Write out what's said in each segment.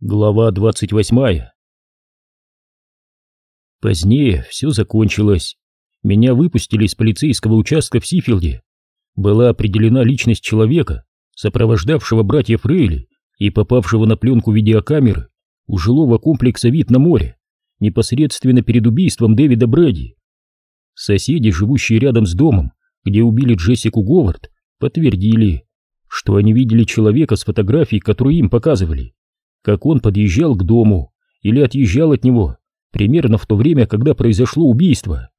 Глава 28 Позднее все закончилось. Меня выпустили из полицейского участка в Сифилде. Была определена личность человека, сопровождавшего братьев Рейли и попавшего на пленку видеокамеры у жилого комплекса «Вид на море», непосредственно перед убийством Дэвида Брэди. Соседи, живущие рядом с домом, где убили Джессику Говард, подтвердили, что они видели человека с фотографией, которую им показывали как он подъезжал к дому или отъезжал от него, примерно в то время, когда произошло убийство.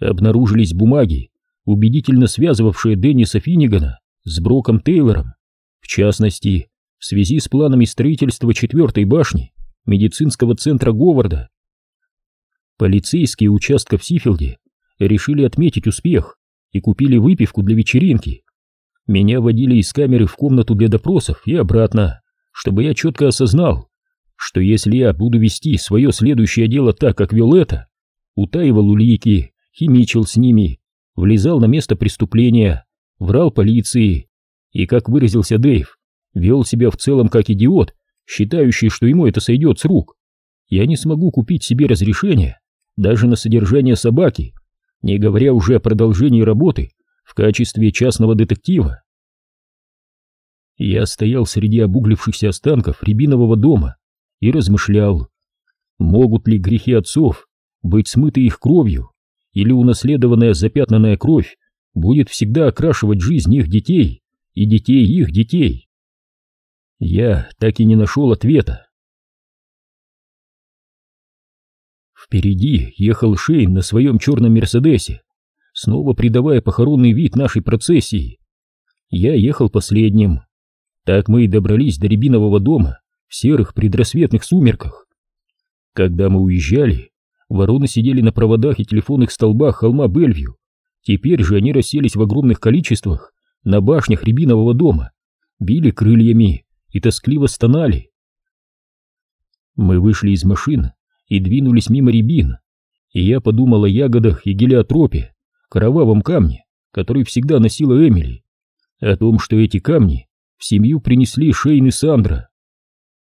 Обнаружились бумаги, убедительно связывавшие Денниса Финнигана с Броком Тейлором, в частности, в связи с планами строительства четвертой башни медицинского центра Говарда. Полицейские участка в Сифилде решили отметить успех и купили выпивку для вечеринки. Меня водили из камеры в комнату для допросов и обратно чтобы я четко осознал, что если я буду вести свое следующее дело так, как вел это, утаивал улики, химичил с ними, влезал на место преступления, врал полиции и, как выразился Дэйв, вел себя в целом как идиот, считающий, что ему это сойдет с рук, я не смогу купить себе разрешение даже на содержание собаки, не говоря уже о продолжении работы в качестве частного детектива. Я стоял среди обуглившихся останков рябинового дома и размышлял, могут ли грехи отцов быть смыты их кровью, или унаследованная запятнанная кровь будет всегда окрашивать жизнь их детей и детей их детей. Я так и не нашел ответа. Впереди ехал Шейн на своем черном Мерседесе, снова придавая похоронный вид нашей процессии. Я ехал последним, так мы и добрались до Рябинового дома в серых предрассветных сумерках. Когда мы уезжали, вороны сидели на проводах и телефонных столбах холма Бельвью. Теперь же они расселись в огромных количествах на башнях Рябинового дома, били крыльями и тоскливо стонали. Мы вышли из машин и двинулись мимо рябин, и я подумал о ягодах и гелиотропе, кровавом камне, который всегда носила Эмили, о том, что эти камни в семью принесли Шейн и Сандра.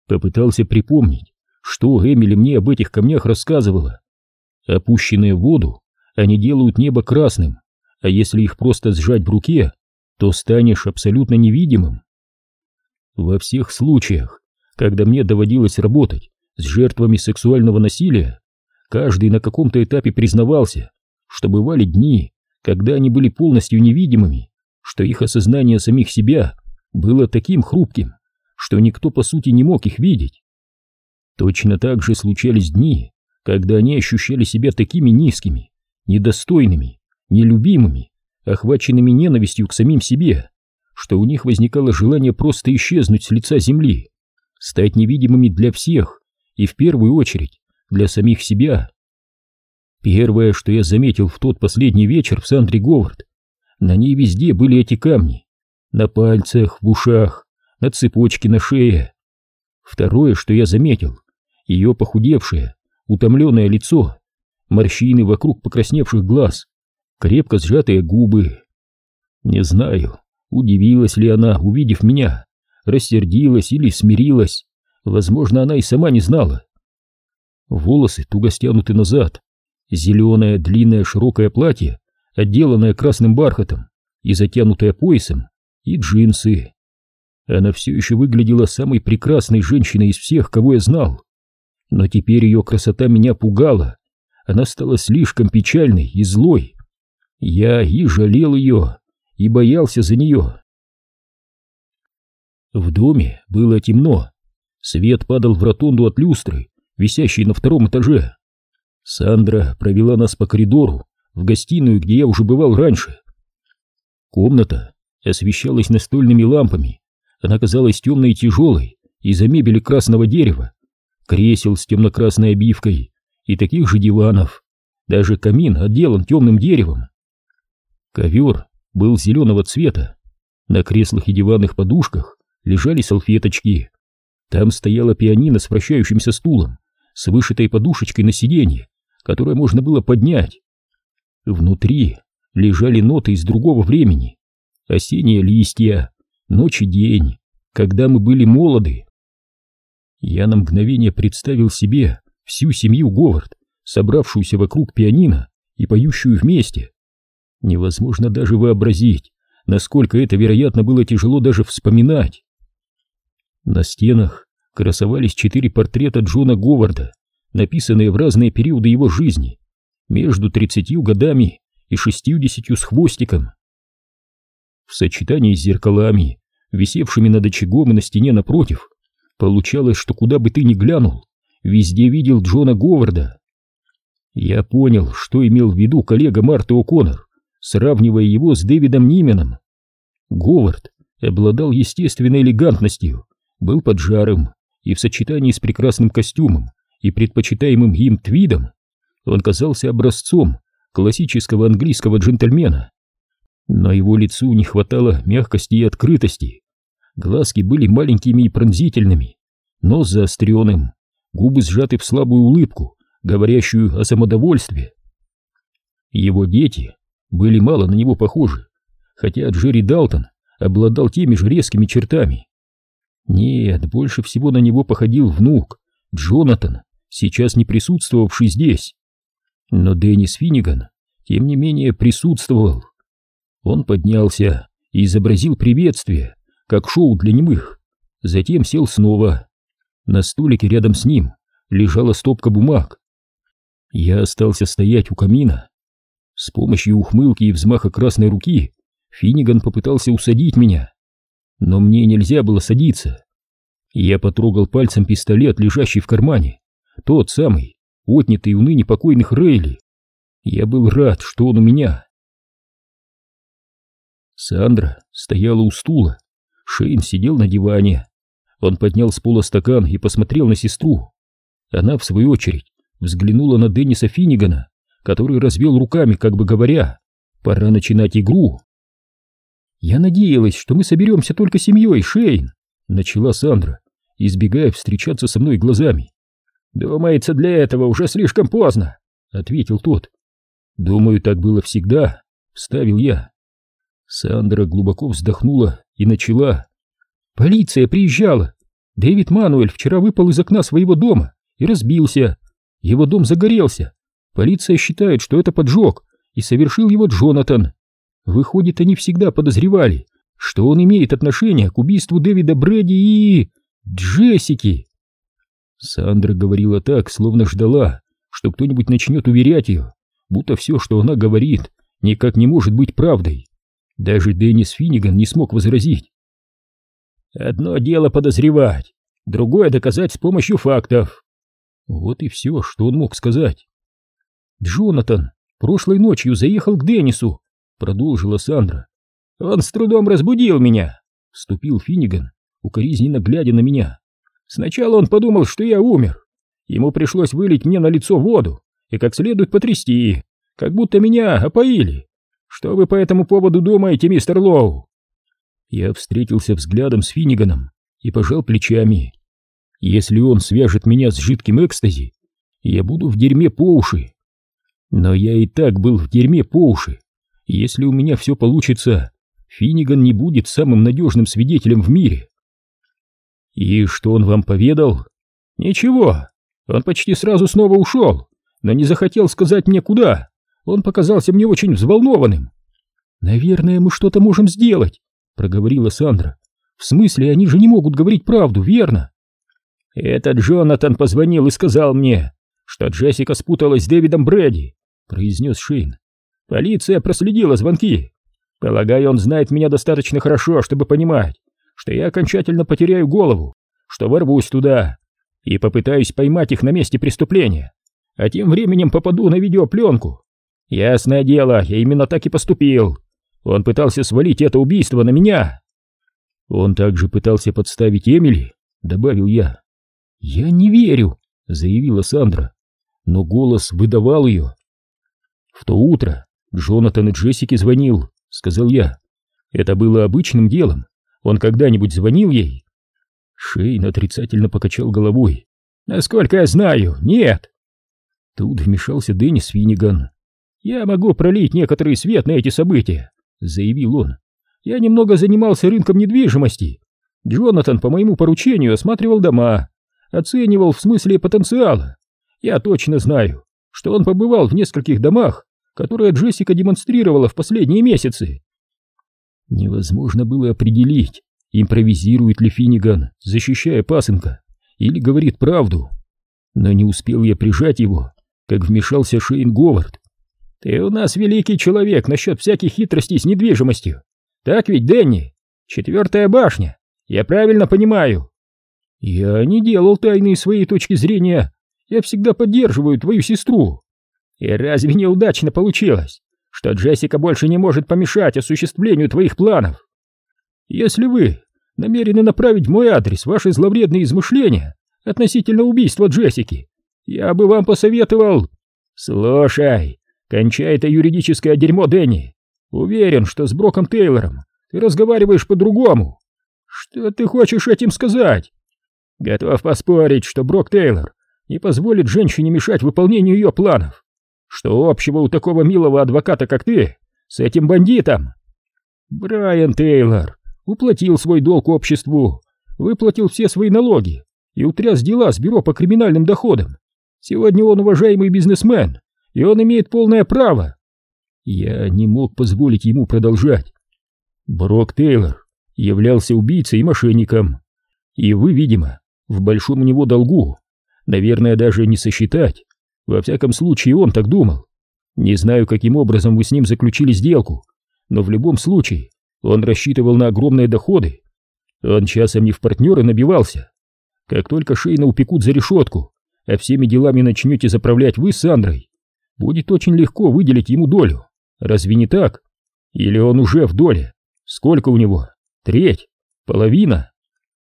Попытался припомнить, что Эмили мне об этих камнях рассказывала. Опущенные в воду, они делают небо красным, а если их просто сжать в руке, то станешь абсолютно невидимым. Во всех случаях, когда мне доводилось работать с жертвами сексуального насилия, каждый на каком-то этапе признавался, что бывали дни, когда они были полностью невидимыми, что их осознание самих себя было таким хрупким, что никто по сути не мог их видеть. Точно так же случались дни, когда они ощущали себя такими низкими, недостойными, нелюбимыми, охваченными ненавистью к самим себе, что у них возникало желание просто исчезнуть с лица земли, стать невидимыми для всех и в первую очередь для самих себя. Первое, что я заметил в тот последний вечер в Сандре Говард, на ней везде были эти камни, на пальцах, в ушах, на цепочке на шее. Второе, что я заметил, ее похудевшее, утомленное лицо, морщины вокруг покрасневших глаз, крепко сжатые губы. Не знаю, удивилась ли она, увидев меня, рассердилась или смирилась, возможно, она и сама не знала. Волосы туго стянуты назад, зеленое длинное широкое платье, отделанное красным бархатом и затянутое поясом, и джинсы. Она все еще выглядела самой прекрасной женщиной из всех, кого я знал. Но теперь ее красота меня пугала. Она стала слишком печальной и злой. Я и жалел ее, и боялся за нее. В доме было темно. Свет падал в ротонду от люстры, висящей на втором этаже. Сандра провела нас по коридору в гостиную, где я уже бывал раньше. Комната освещалась настольными лампами. Она казалась темной и тяжелой из-за мебели красного дерева, кресел с темно-красной обивкой и таких же диванов. Даже камин отделан темным деревом. Ковер был зеленого цвета. На креслах и диванных подушках лежали салфеточки. Там стояла пианино с вращающимся стулом, с вышитой подушечкой на сиденье, которое можно было поднять. Внутри лежали ноты из другого времени, осенние листья, ночь и день, когда мы были молоды. Я на мгновение представил себе всю семью Говард, собравшуюся вокруг пианино и поющую вместе. Невозможно даже вообразить, насколько это, вероятно, было тяжело даже вспоминать. На стенах красовались четыре портрета Джона Говарда, написанные в разные периоды его жизни, между тридцатью годами и шестьюдесятью с хвостиком. В сочетании с зеркалами, висевшими над очагом и на стене напротив, получалось, что куда бы ты ни глянул, везде видел Джона Говарда. Я понял, что имел в виду коллега Марта О'Коннор, сравнивая его с Дэвидом Нименом. Говард обладал естественной элегантностью, был поджарым и в сочетании с прекрасным костюмом и предпочитаемым им твидом он казался образцом классического английского джентльмена. Но его лицу не хватало мягкости и открытости. Глазки были маленькими и пронзительными, нос заостренным, губы сжаты в слабую улыбку, говорящую о самодовольстве. Его дети были мало на него похожи, хотя Джерри Далтон обладал теми же резкими чертами. Нет, больше всего на него походил внук, Джонатан, сейчас не присутствовавший здесь. Но Деннис Финниган, тем не менее, присутствовал. Он поднялся и изобразил приветствие, как шоу для немых, затем сел снова. На столике рядом с ним лежала стопка бумаг. Я остался стоять у камина. С помощью ухмылки и взмаха красной руки Финниган попытался усадить меня но мне нельзя было садиться. Я потрогал пальцем пистолет, лежащий в кармане, тот самый, отнятый у ныне покойных Рейли. Я был рад, что он у меня. Сандра стояла у стула, Шейн сидел на диване. Он поднял с пола стакан и посмотрел на сестру. Она, в свою очередь, взглянула на Денниса Финнигана, который развел руками, как бы говоря, пора начинать игру. «Я надеялась, что мы соберемся только семьей, Шейн!» — начала Сандра, избегая встречаться со мной глазами. «Думается, для этого уже слишком поздно», — ответил тот. «Думаю, так было всегда», — вставил я. Сандра глубоко вздохнула и начала. «Полиция приезжала. Дэвид Мануэль вчера выпал из окна своего дома и разбился. Его дом загорелся. Полиция считает, что это поджог, и совершил его Джонатан. Выходит, они всегда подозревали, что он имеет отношение к убийству Дэвида Брэди и... Джессики. Сандра говорила так, словно ждала, что кто-нибудь начнет уверять ее, будто все, что она говорит, никак не может быть правдой. Даже Деннис Финниган не смог возразить. «Одно дело подозревать, другое доказать с помощью фактов». Вот и все, что он мог сказать. Джонатан прошлой ночью заехал к Деннису продолжила Сандра. «Он с трудом разбудил меня», — вступил Финниган, укоризненно глядя на меня. «Сначала он подумал, что я умер. Ему пришлось вылить мне на лицо воду и как следует потрясти, как будто меня опоили. Что вы по этому поводу думаете, мистер Лоу?» Я встретился взглядом с Финниганом и пожал плечами. «Если он свяжет меня с жидким экстази, я буду в дерьме по уши». Но я и так был в дерьме по уши. Если у меня все получится, Финниган не будет самым надежным свидетелем в мире. И что он вам поведал? Ничего, он почти сразу снова ушел, но не захотел сказать мне куда. Он показался мне очень взволнованным. Наверное, мы что-то можем сделать, проговорила Сандра. В смысле, они же не могут говорить правду, верно? Этот Джонатан позвонил и сказал мне, что Джессика спуталась с Дэвидом Брэди, произнес Шейн. Полиция проследила звонки. Полагаю, он знает меня достаточно хорошо, чтобы понимать, что я окончательно потеряю голову, что ворвусь туда и попытаюсь поймать их на месте преступления, а тем временем попаду на видеопленку. Ясное дело, я именно так и поступил. Он пытался свалить это убийство на меня. Он также пытался подставить Эмили, добавил я. Я не верю, заявила Сандра, но голос выдавал ее. В то утро Джонатан и Джессике звонил, сказал я. Это было обычным делом. Он когда-нибудь звонил ей? Шейн отрицательно покачал головой. Насколько я знаю, нет. Тут вмешался Деннис Финниган. Я могу пролить некоторый свет на эти события, заявил он. Я немного занимался рынком недвижимости. Джонатан по моему поручению осматривал дома, оценивал в смысле потенциала. Я точно знаю, что он побывал в нескольких домах, которые Джессика демонстрировала в последние месяцы. Невозможно было определить, импровизирует ли Финниган, защищая пасынка, или говорит правду. Но не успел я прижать его, как вмешался Шейн Говард. «Ты у нас великий человек насчет всяких хитростей с недвижимостью. Так ведь, Дэнни? Четвертая башня. Я правильно понимаю?» «Я не делал тайны своей точки зрения. Я всегда поддерживаю твою сестру». «И разве неудачно получилось, что Джессика больше не может помешать осуществлению твоих планов?» «Если вы намерены направить в мой адрес ваши зловредные измышления относительно убийства Джессики, я бы вам посоветовал...» «Слушай, кончай это юридическое дерьмо, Дэнни. Уверен, что с Броком Тейлором ты разговариваешь по-другому. Что ты хочешь этим сказать?» Готов поспорить, что Брок Тейлор не позволит женщине мешать выполнению ее планов. Что общего у такого милого адвоката, как ты, с этим бандитом? Брайан Тейлор уплатил свой долг обществу, выплатил все свои налоги и утряс дела с бюро по криминальным доходам. Сегодня он уважаемый бизнесмен, и он имеет полное право. Я не мог позволить ему продолжать. Брок Тейлор являлся убийцей и мошенником. И вы, видимо, в большом у него долгу. Наверное, даже не сосчитать. Во всяком случае, он так думал. Не знаю, каким образом вы с ним заключили сделку, но в любом случае он рассчитывал на огромные доходы. Он часом не в партнеры набивался. Как только Шейна упекут за решетку, а всеми делами начнете заправлять вы с Сандрой, будет очень легко выделить ему долю. Разве не так? Или он уже в доле? Сколько у него? Треть? Половина?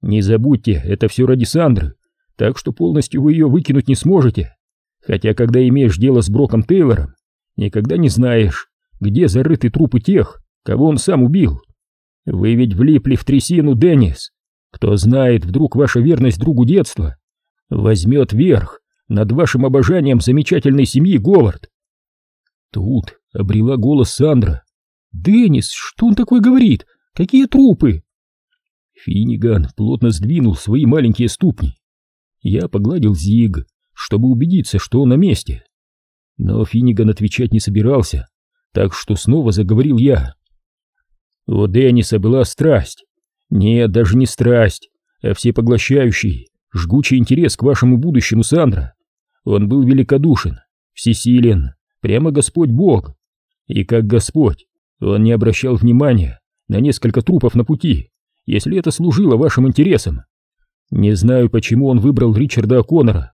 Не забудьте, это все ради Сандры, так что полностью вы ее выкинуть не сможете. Хотя, когда имеешь дело с Броком Тейлором, никогда не знаешь, где зарыты трупы тех, кого он сам убил. Вы ведь влипли в трясину, Деннис. Кто знает, вдруг ваша верность другу детства возьмет верх над вашим обожанием замечательной семьи Говард. Тут обрела голос Сандра. «Деннис, что он такой говорит? Какие трупы?» Финиган плотно сдвинул свои маленькие ступни. Я погладил Зиг, чтобы убедиться, что он на месте. Но Финиган отвечать не собирался, так что снова заговорил я. У Денниса была страсть. Нет, даже не страсть, а всепоглощающий, жгучий интерес к вашему будущему, Сандра. Он был великодушен, всесилен, прямо Господь Бог. И как Господь, он не обращал внимания на несколько трупов на пути, если это служило вашим интересам. Не знаю, почему он выбрал Ричарда О'Коннора.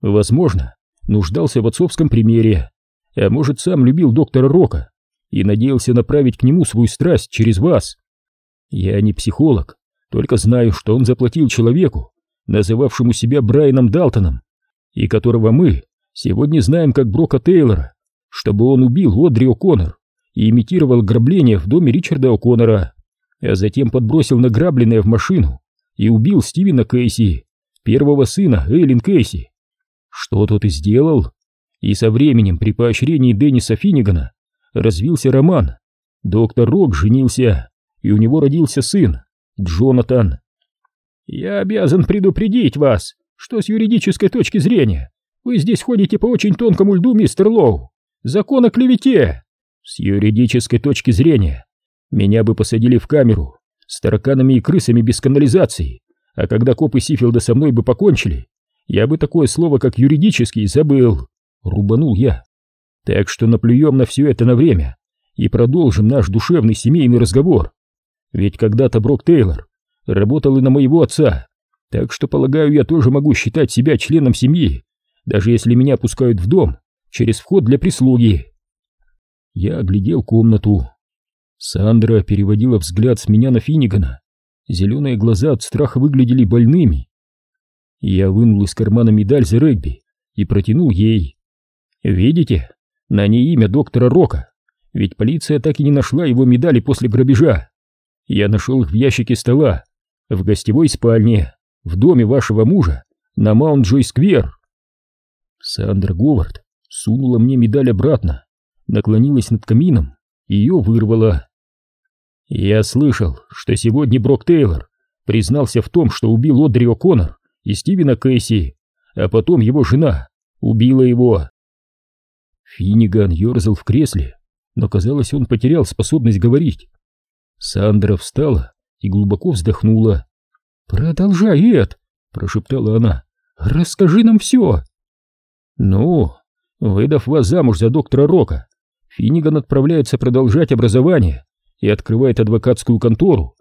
Возможно, нуждался в отцовском примере, а может, сам любил доктора Рока и надеялся направить к нему свою страсть через вас. Я не психолог, только знаю, что он заплатил человеку, называвшему себя Брайаном Далтоном, и которого мы сегодня знаем как Брока Тейлора, чтобы он убил Одри О'Коннор и имитировал грабление в доме Ричарда О'Коннора а затем подбросил награбленное в машину и убил Стивена Кейси, первого сына Эйлин Кейси. Что тот и сделал. И со временем при поощрении Денниса Финнигана развился роман. Доктор Рок женился, и у него родился сын, Джонатан. «Я обязан предупредить вас, что с юридической точки зрения вы здесь ходите по очень тонкому льду, мистер Лоу. Закон о клевете. С юридической точки зрения меня бы посадили в камеру с тараканами и крысами без канализации, а когда копы Сифилда со мной бы покончили, я бы такое слово, как юридический, забыл. Рубанул я. Так что наплюем на все это на время и продолжим наш душевный семейный разговор. Ведь когда-то Брок Тейлор работал и на моего отца, так что, полагаю, я тоже могу считать себя членом семьи, даже если меня пускают в дом через вход для прислуги. Я оглядел комнату. Сандра переводила взгляд с меня на Финнигана. Зеленые глаза от страха выглядели больными. Я вынул из кармана медаль за регби и протянул ей. «Видите? На ней имя доктора Рока, ведь полиция так и не нашла его медали после грабежа. Я нашел их в ящике стола, в гостевой спальне, в доме вашего мужа, на Маунт-Джой-сквер». Сандра Говард сунула мне медаль обратно, наклонилась над камином и ее вырвала. Я слышал, что сегодня Брок Тейлор признался в том, что убил Одри О'Коннор и Стивена Кэсси, а потом его жена убила его. Финниган ерзал в кресле, но казалось, он потерял способность говорить. Сандра встала и глубоко вздохнула. «Продолжай, Эд!» — прошептала она. «Расскажи нам все!» «Ну, выдав вас замуж за доктора Рока, Финниган отправляется продолжать образование и открывает адвокатскую контору,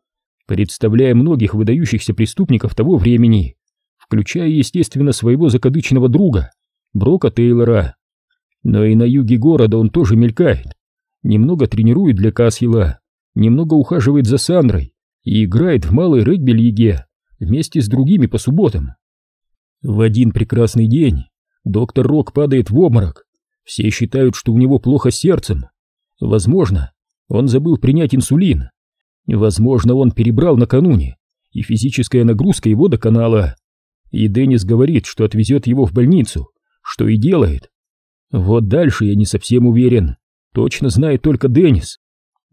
представляя многих выдающихся преступников того времени, включая, естественно, своего закадычного друга, Брока Тейлора. Но и на юге города он тоже мелькает, немного тренирует для Касхила, немного ухаживает за Сандрой и играет в малой регби-лиге вместе с другими по субботам. В один прекрасный день доктор Рок падает в обморок. Все считают, что у него плохо с сердцем. Возможно, он забыл принять инсулин. Возможно, он перебрал накануне, и физическая нагрузка его доконала. И Деннис говорит, что отвезет его в больницу, что и делает. Вот дальше я не совсем уверен. Точно знает только Деннис.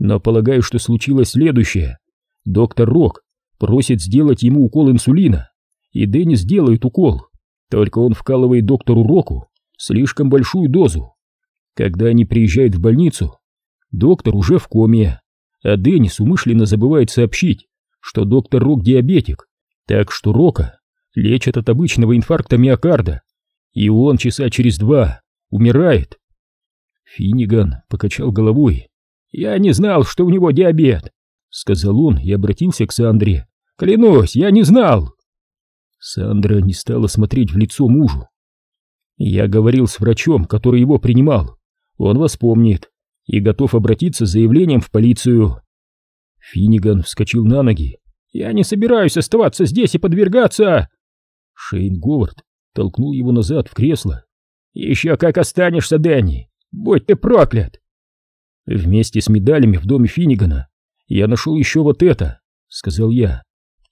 Но полагаю, что случилось следующее. Доктор Рок просит сделать ему укол инсулина, и Деннис делает укол, только он вкалывает доктору Року слишком большую дозу. Когда они приезжают в больницу, доктор уже в коме, а Деннис умышленно забывает сообщить, что доктор Рок диабетик, так что Рока лечат от обычного инфаркта миокарда, и он часа через два умирает. Финниган покачал головой. «Я не знал, что у него диабет», — сказал он и обратился к Сандре. «Клянусь, я не знал!» Сандра не стала смотреть в лицо мужу. «Я говорил с врачом, который его принимал. Он вас помнит и готов обратиться с заявлением в полицию». Финниган вскочил на ноги. «Я не собираюсь оставаться здесь и подвергаться!» Шейн Говард толкнул его назад в кресло. «Еще как останешься, Дэнни! Будь ты проклят!» «Вместе с медалями в доме Финнигана я нашел еще вот это», — сказал я,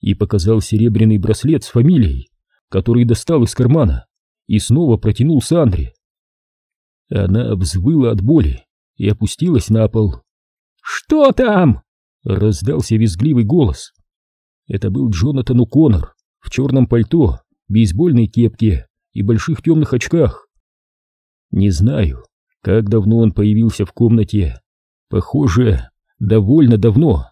и показал серебряный браслет с фамилией, который достал из кармана и снова протянул Сандре. Она взвыла от боли и опустилась на пол. «Что там?» — раздался визгливый голос. Это был Джонатан О'Коннор в черном пальто, бейсбольной кепке и больших темных очках. Не знаю, как давно он появился в комнате. Похоже, довольно давно.